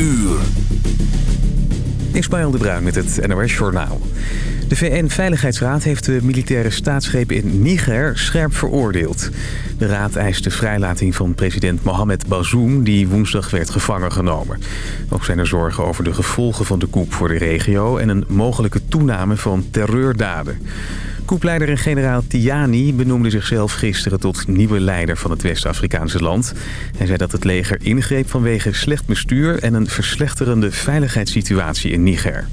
uur. Ismaël de Bruin met het NOS Journaal. De VN-veiligheidsraad heeft de militaire staatsgreep in Niger scherp veroordeeld. De raad eist de vrijlating van president Mohamed Bazoum... die woensdag werd gevangen genomen. Ook zijn er zorgen over de gevolgen van de coup voor de regio... en een mogelijke toename van terreurdaden. Koepleider en generaal Tiani benoemde zichzelf gisteren tot nieuwe leider van het West-Afrikaanse land. Hij zei dat het leger ingreep vanwege slecht bestuur en een verslechterende veiligheidssituatie in Niger.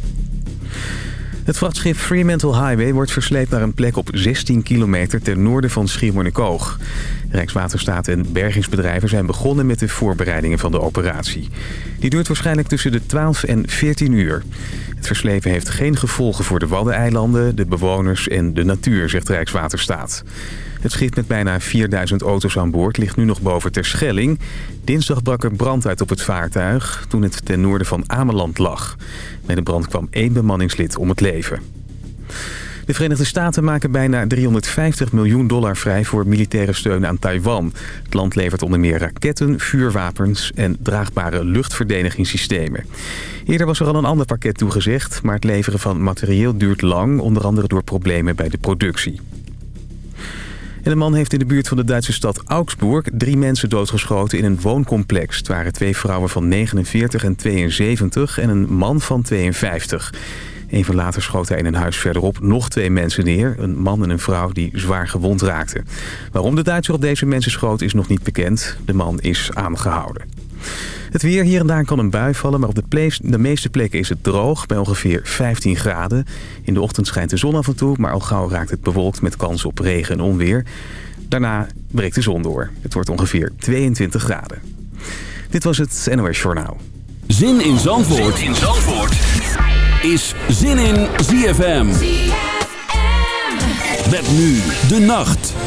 Het vrachtschip Fremantle Highway wordt versleept naar een plek op 16 kilometer ten noorden van Schiermonnikoog. Rijkswaterstaat en bergingsbedrijven zijn begonnen met de voorbereidingen van de operatie. Die duurt waarschijnlijk tussen de 12 en 14 uur. Het verslepen heeft geen gevolgen voor de Waddeneilanden, de bewoners en de natuur, zegt Rijkswaterstaat. Het schip met bijna 4000 auto's aan boord ligt nu nog boven Terschelling. Dinsdag brak er brand uit op het vaartuig toen het ten noorden van Ameland lag. Bij de brand kwam één bemanningslid om het leven. De Verenigde Staten maken bijna 350 miljoen dollar vrij voor militaire steun aan Taiwan. Het land levert onder meer raketten, vuurwapens en draagbare luchtverdedigingssystemen. Eerder was er al een ander pakket toegezegd, maar het leveren van materieel duurt lang, onder andere door problemen bij de productie. Een man heeft in de buurt van de Duitse stad Augsburg drie mensen doodgeschoten in een wooncomplex. Het waren twee vrouwen van 49 en 72 en een man van 52. Even later schoot hij in een huis verderop nog twee mensen neer. Een man en een vrouw die zwaar gewond raakten. Waarom de Duitser op deze mensen schoot is nog niet bekend. De man is aangehouden. Het weer hier en daar kan een bui vallen, maar op de, de, meeste plekken is het droog bij ongeveer 15 graden. In de ochtend schijnt de zon af en toe, maar al gauw raakt het bewolkt met kans op regen en onweer. Daarna breekt de zon door. Het wordt ongeveer 22 graden. Dit was het NOS Journaal. Zin in Zandvoort, zin in Zandvoort. is Zin in ZFM. ZFM. Met nu de nacht.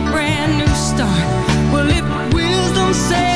brand new start. Well, if wisdom to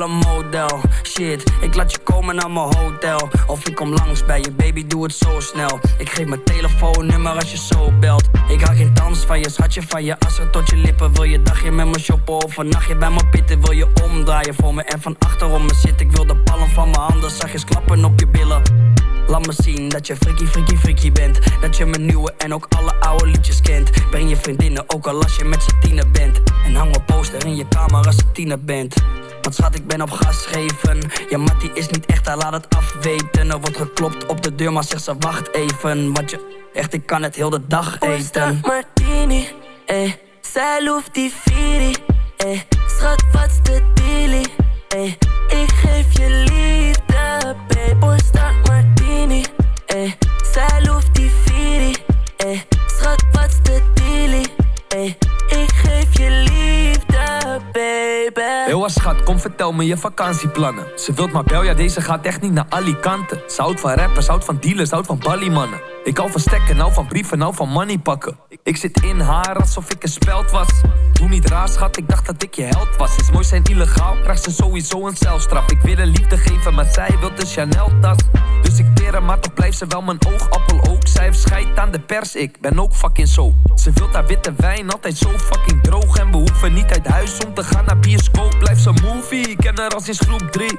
Wel een model. Shit, ik laat je komen naar mijn hotel. Of ik kom langs bij je, baby, doe het zo snel. Ik geef mijn telefoonnummer als je zo belt. Ik hou geen dans van je, schatje van je Assen. Tot je lippen, wil je dagje met me shoppen. Of een nachtje bij me pitten, wil je omdraaien. Voor me En van achterom me zit, ik wil de palm van mijn handen Zachtjes klappen op je billen Laat me zien dat je freaky, freaky, freaky bent. Dat je mijn nieuwe en ook alle oude liedjes kent. Breng je vriendinnen, ook al als je met z'n bent. En hang een poster in je kamer als je tiener bent. Want schat, ik ben op gas geven Ja, Mattie is niet echt, hij laat het afweten. Er wordt geklopt op de deur, maar zegt ze wacht even. Want je, echt, ik kan het heel de dag eten. Martini martini, eh. Zij loeft die Viri, eh. Schat, wat's de dealie, eh. Ik geef je liefde, babe. Start martini, eh. Zij die eh. Schat, wat's de dealie, eh. Ik geef je liefde, baby. Heel schat, kom vertel me je vakantieplannen. Ze wilt maar bel, ja deze gaat echt niet naar Alicante. Ze houdt van rappers, houdt van dealers, houdt van ballymannen. Ik hou van stekken, nou van brieven, nou van money pakken. Ik zit in haar alsof ik een speld was. Doe niet raar, schat, ik dacht dat ik je held was. Is mooi zijn illegaal, krijgt ze sowieso een celstraf. Ik wil een liefde geven, maar zij wil de Chanel-tas. Dus ik teer maar toch blijft ze wel mijn oogappel ook. Zij scheid aan de pers, ik ben ook fucking zo. Ze wilt haar witte wijn, altijd zo fucking droog. En we hoeven niet uit huis om te gaan naar bioscoop. Blijf ze movie, ik ken haar als in groep 3.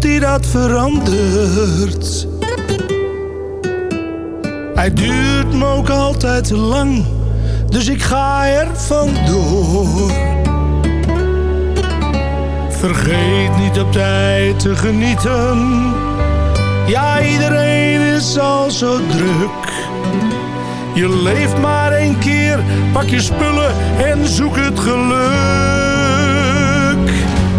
Die dat verandert. Hij duurt me ook altijd te lang, dus ik ga er vandoor. Vergeet niet op tijd te genieten. Ja, iedereen is al zo druk. Je leeft maar één keer, pak je spullen en zoek het geluk.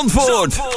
Zandvoort.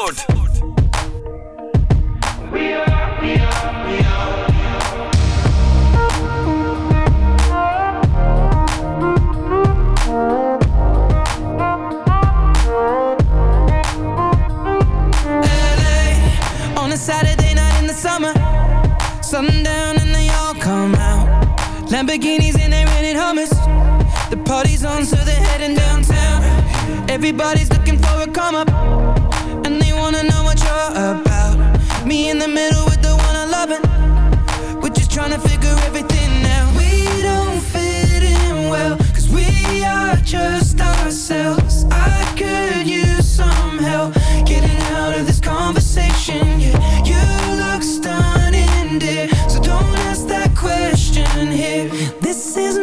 here. This is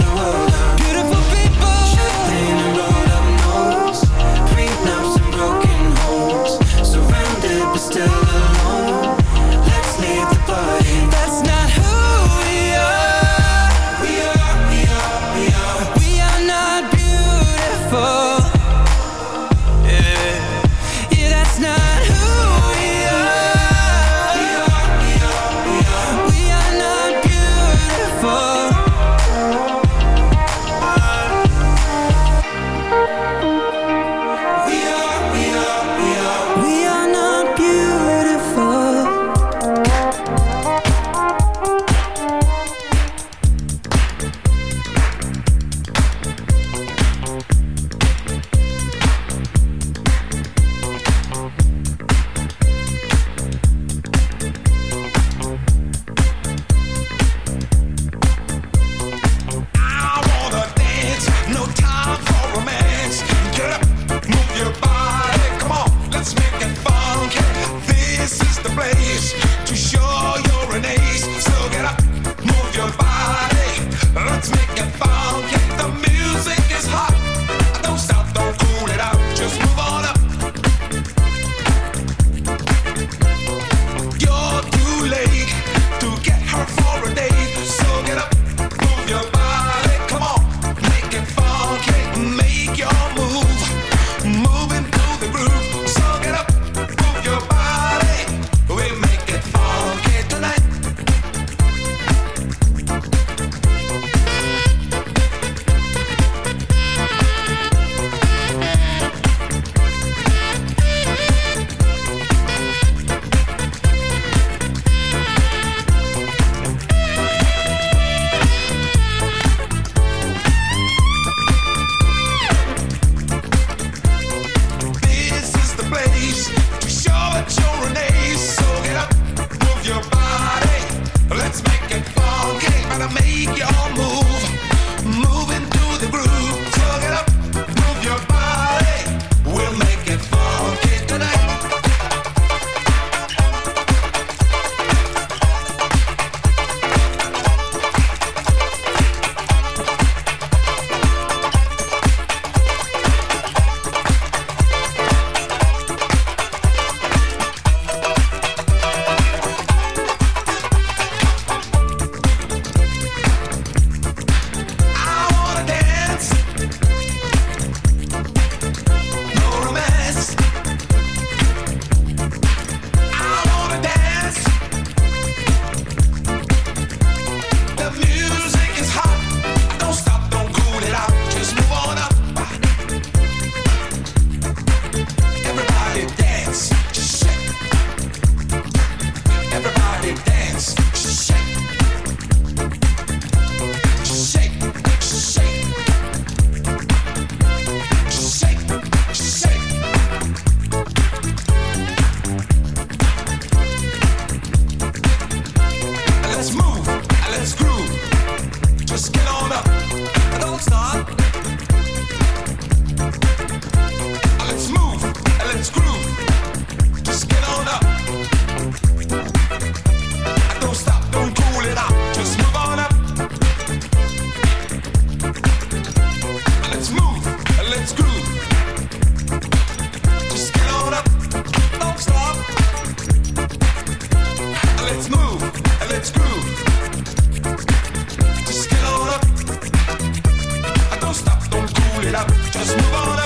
just move on.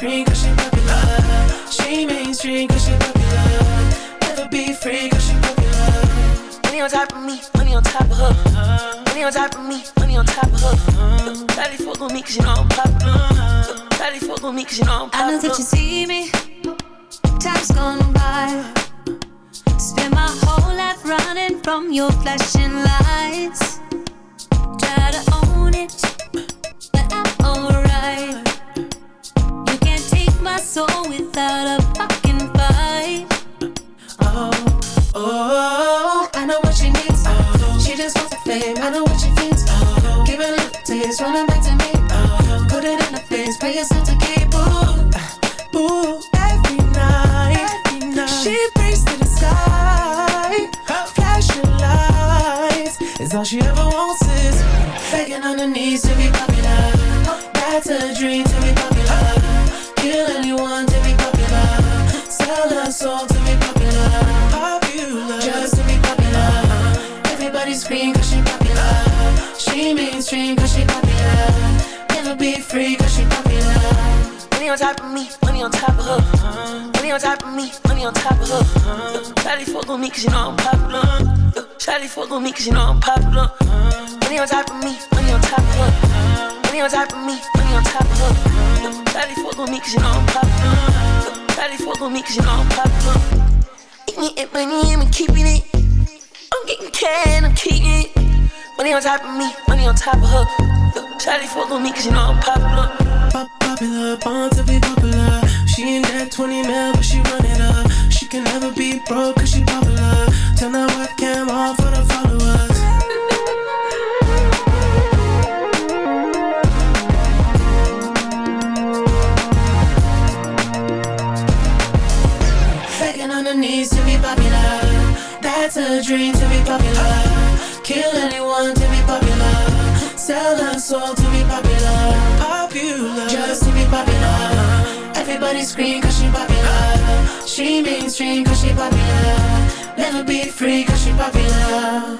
Scream cause she popular. She mainstream cause she popular. Never be free cause she popular. Money on top of me, money on top of her. Money on top of me, money on top of her. Daddy fuck on me cause you know I'm popular. Daddy fuck on me cause you know I'm popular. I know that you see me. Time's gone by. Spend my whole life running from your flashing lights. Soul without a fucking fight. Oh, oh, I know what she needs. Oh, she just wants the fame. I know what she thinks. Oh, a little taste, running back to me. Oh, put it in the face, pay yourself to keep. Ooh, ooh, every night, every night. She prays to the sky, flashing lights. Is all she ever wants is begging on her knees to be popular. That's a dream to be popular. Kill anyone to be popular. Sell her soul to be popular. Popular, just to be popular. Everybody scream cause she popular. She mainstream cause she popular. Never be free cause she popular. Money on top of me, money on top of her. Money on top of me, money on top of her. Daddy fuck on me cause you know I'm popular. Shawty fuck on me cause you know I'm popular. Money on top of me, money on top of her. Money on top of me, money on top of her. Daddy fuck on me cause you know I'm popular. Daddy fuck on me cause you know I'm popular. Niet in money, I'm keeping it. I'm getting can, I'm keeping it. Money on top of me, money on top of her. Shawty fuck on me cause you know I'm popular. Pop popular, born to be popular. She ain't that 20 mil, but she run it up. She can never be broke cause she popular. Turn that be free cause she popular.